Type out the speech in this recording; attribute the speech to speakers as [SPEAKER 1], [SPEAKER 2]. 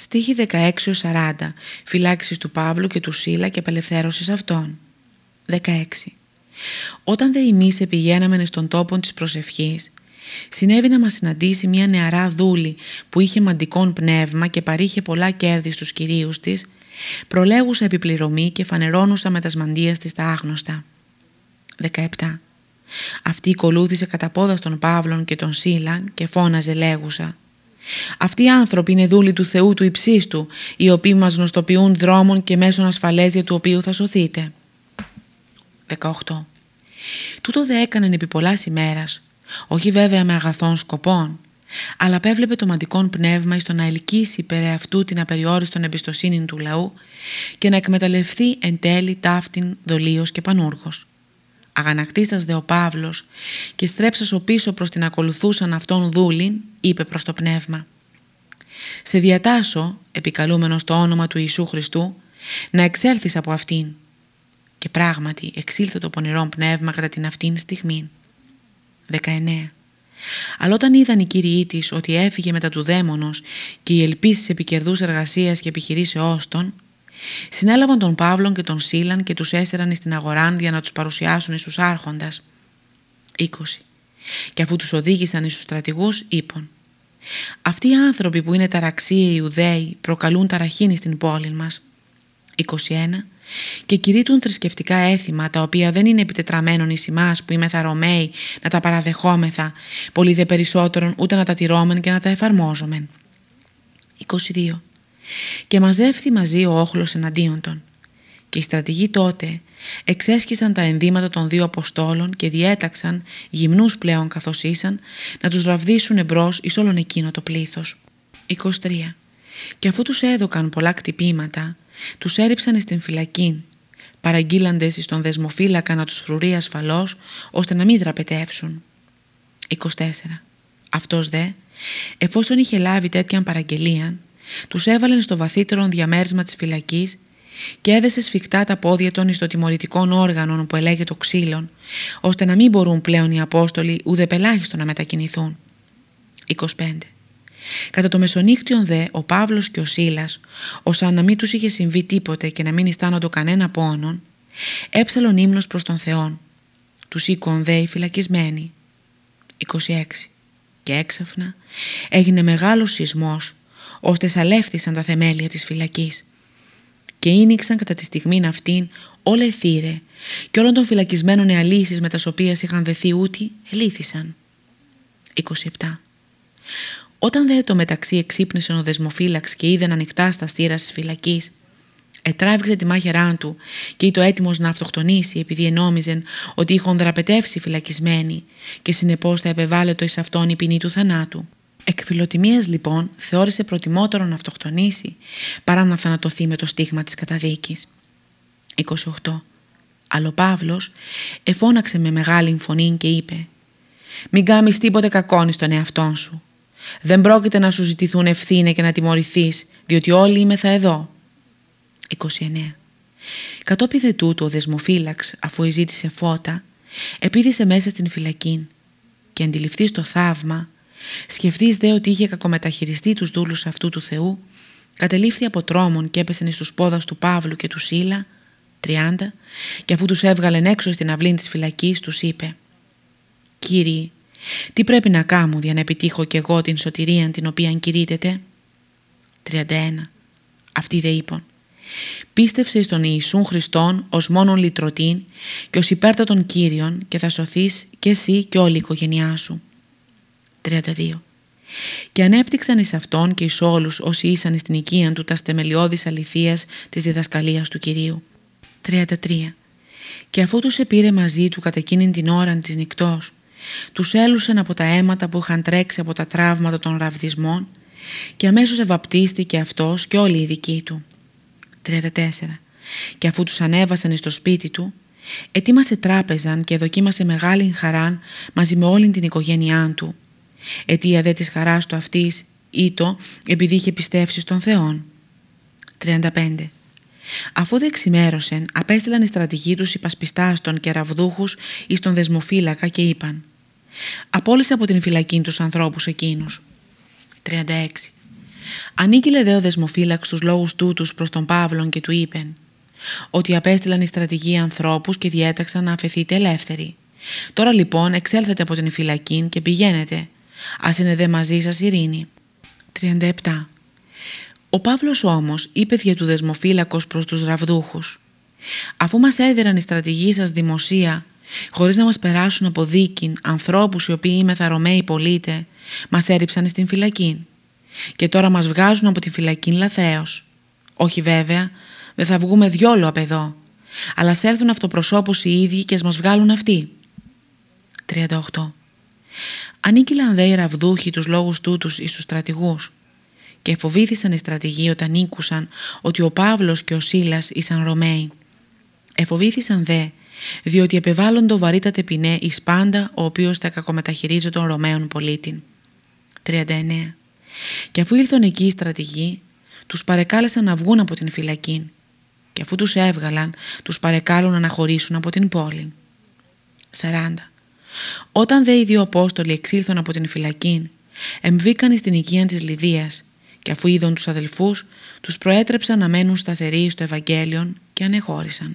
[SPEAKER 1] Στίχη 16-40 Φυλάξεις του Παύλου και του Σίλα και απελευθέρωσης αυτών. 16 Όταν δε εμείς πηγαίναμε στον τόπο της προσευχής συνέβη να μας συναντήσει μια νεαρά δούλη που είχε μαντικόν πνεύμα και παρήχε πολλά κέρδη στους κυρίους της προλέγουσα επιπληρωμή και φανερώνουσα με τα σμαντία της τα άγνωστα. 17 αυτή ακολούθησε κατά πόδα των Παύλων και των Σίλαν και φώναζε λέγουσα αυτοί οι άνθρωποι είναι δούλοι του Θεού του υψίστου, οι οποίοι μας γνωστοποιούν δρόμων και μέσων ασφαλές του οποίου θα σωθείτε. 18. Τούτο δε έκαναν επί πολλάς ημέρας, όχι βέβαια με αγαθών σκοπών, αλλά απέβλεπε το μαντικόν πνεύμα εις το να ελκύσει περί αυτού την απεριόριστον εμπιστοσύνη του λαού και να εκμεταλλευτεί εν τέλει ταύτην δολίος και πανούργος. Αγανακτήσας δε ο Παύλος και στρέψας ο πίσω προς την ακολουθούσαν αυτόν δούλην, είπε προς το πνεύμα «Σε διατάσω, επικαλούμενος το όνομα του Ιησού Χριστού, να εξέλθεις από αυτήν». Και πράγματι εξήλθε το πονηρό πνεύμα κατά την αυτήν στιγμή. 19. Αλλά όταν είδαν οι κύριοι της ότι έφυγε μετά του δαίμονος και οι ελπίσεις επικερδούς εργασίας και επιχειρήσεώς των, Συνέλαβαν τον Παύλον και τον Σίλαν και τους έστεραν στην αγοράν για να τους παρουσιάσουν στους άρχοντας. 20. Και αφού τους οδήγησαν στους στρατηγούς, είπαν «Αυτοί οι άνθρωποι που είναι ταραξίοι Ιουδαίοι προκαλούν ταραχήνη στην πόλη μας». 21. Και κηρύττουν θρησκευτικά έθιμα τα οποία δεν είναι επιτετραμένων εις εμάς που είμαι Ρωμαίοι να τα παραδεχόμεθα, πολύ δε περισσότερον ούτε να τα τηρώμεν και να τα εφαρμόζομεν. 22 και μαζεύθη μαζί ο όχλος εναντίον των. Και οι στρατηγοί τότε εξέσχισαν τα ενδύματα των δύο Αποστόλων και διέταξαν, γυμνούς πλέον καθώς ήσαν, να τους ραβδίσουν εμπρός εις όλον εκείνο το πλήθος. 23. Και αφού τους έδωκαν πολλά κτυπήματα, τους έριψαν στην φυλακή, παραγγείλαντες εις τον δεσμοφύλακα να τους φρουρεί ασφαλώς, ώστε να μην δραπετεύσουν. 24. Αυτός δε, εφόσον είχε λάβει τέτοιαν παραγγελία, τους έβαλαν στο βαθύτερο διαμέρισμα της φυλακής και έδεσε σφιχτά τα πόδια των εις το τιμωρητικών όργανων που ελέγε το ξύλων, ώστε να μην μπορούν πλέον οι Απόστολοι ούτε πελάχιστο να μετακινηθούν. 25. Κατά το μεσονύκτιον δε, ο Παύλος και ο Σίλας, όσα να μην τους είχε συμβεί τίποτε και να μην αισθάνονται κανένα πόνον, έψαλον ύμνος προς τον Θεόν. Τους οίκον δε οι φυλακισμένοι. 26. Και έξαφνα έγινε μεγάλος σεισμός ώστε σαλεύθησαν τα θεμέλια της φυλακής. Και ίνιξαν κατά τη στιγμή αυτήν όλα θύρε και όλων των φυλακισμένων εαλήσεις με τα οποία είχαν δεθεί ούτι ελήθησαν. 27. Όταν δε το μεταξύ εξύπνησε ο δεσμοφύλαξ και είδε ανοιχτά στα στήρα της φυλακής, ετράβηξε τη μάχαιρά του και ήταν έτοιμος να αυτοκτονήσει επειδή ενόμιζε ότι είχαν δραπετεύσει φυλακισμένοι και συνεπώς θα επεβάλλεται εις αυτόν η ποινή του θανάτου. Εκ φιλοτιμίας λοιπόν θεώρησε προτιμότερο να αυτοκτονήσει παρά να θανατωθεί με το στίγμα της καταδίκης. 28. Αλλά ο Παύλος εφώναξε με μεγάλη φωνή και είπε «Μην κάμεις τίποτε κακόνι στον εαυτόν σου. Δεν πρόκειται να σου ζητηθούν ευθύνε και να τιμωρηθείς, διότι όλοι είμαι θα εδώ». 29. Κατόπιν τούτου ο δεσμοφύλαξ αφού ζήτησε φώτα, επίδησε μέσα στην φυλακή και αντιληφθείς το θαύμα Σκεφτείς δε ότι είχε κακομεταχειριστεί τους δούλους αυτού του Θεού, κατελήφθη από τρόμον και έπεσε στους πόδας του Παύλου και του Σίλα, 30, και αφού τους έβγαλεν έξω στην αυλή της φυλακής, τους είπε «Κύριοι, τι πρέπει να κάνω για να επιτύχω κι εγώ την σωτηρία την οποία κηρύτεται» 31. Αυτοί δε είπαν «Πίστευσες στον Ιησούν Χριστόν ως μόνον λυτρωτήν και ως υπέρτατον Κύριον και θα σωθείς και εσύ και όλη η οικογένειά σου». 32. Και ανέπτυξαν εις αυτόν και εις όλους όσοι ήσαν στην οικία του τα στεμελιώδης αληθείας της διδασκαλίας του Κυρίου. 33. Και αφού τους επήρε μαζί του κατά εκείνη την ώρα της νυχτός, τους έλουσαν από τα αίματα που είχαν τρέξει από τα τραύματα των ραβδισμών και αμέσως ευαπτίστηκε αυτός και όλοι οι δικοί του. 34. Και αφού τους ανέβασαν στο σπίτι του, ετοίμασε τράπεζαν και δοκίμασε μεγάλη χαράν μαζί με όλη την οικογένειά του Αιτία δε της χαράς του αυτής το επειδή είχε πιστεύσει στον Θεόν. 35. Αφού δε ξημέρωσεν, απέστειλαν οι στρατηγοί τους υπασπιστάστων και ραβδούχους εις τον δεσμοφύλακα και είπαν «Απόλυσε από την φυλακή τους ανθρώπους εκείνους». 36. Ανήκειλε δε ο δεσμοφύλαξ τους λόγους τούτους προς τον Παύλον και του είπεν ότι απέστειλαν οι στρατηγοί ανθρώπους και διέταξαν να αφαιθείτε ελεύθεροι. Τώρα λοιπόν εξέλθετε από την φυλακή και πηγαίνετε. Ας είναι δε μαζί σας ειρήνη. 37. Ο Παύλος όμως είπε δια του δεσμοφύλακος προς τους ραβδούχους «Αφού μας έδεραν οι στρατηγοί σας δημοσία, χωρίς να μας περάσουν από δίκην ανθρώπους οι οποίοι είμαι Ρωμαίοι πολίτε, μας έριψαν στην φυλακή και τώρα μας βγάζουν από τη φυλακή λαθρέως. Όχι βέβαια, δεν θα βγούμε διόλου απ' εδώ, αλλά σ' έρθουν αυτοπροσώπους οι ίδιοι και ας μας βγάλουν αυτοί». 38. Ανήκυλαν δε οι ραβδούχοι τους λόγους τούτους εις τους στρατηγούς και φοβήθησαν οι στρατηγοί όταν ήκουσαν ότι ο Παύλος και ο Σίλας ήσαν Ρωμαίοι. Εφοβήθησαν δε, διότι επεβάλλοντο βαρύτατε ποινέ εις πάντα ο οποίος θα κακομεταχειρίζει τον Ρωμαίων πολίτη. 39. Και αφού ήλθαν εκεί οι στρατηγοί, τους παρεκάλεσαν να βγουν από την φυλακή και αφού τους έβγαλαν, τους παρεκάλουν να χωρίσουν από την πόλη. 40. Όταν δε οι δύο Απόστολοι εξήλθαν από την φυλακή, εμβήκαν στην οικία της Λιδίας και αφού είδαν τους αδελφούς, τους προέτρεψαν να μένουν σταθεροί στο Ευαγγέλιο και ανεχώρησαν.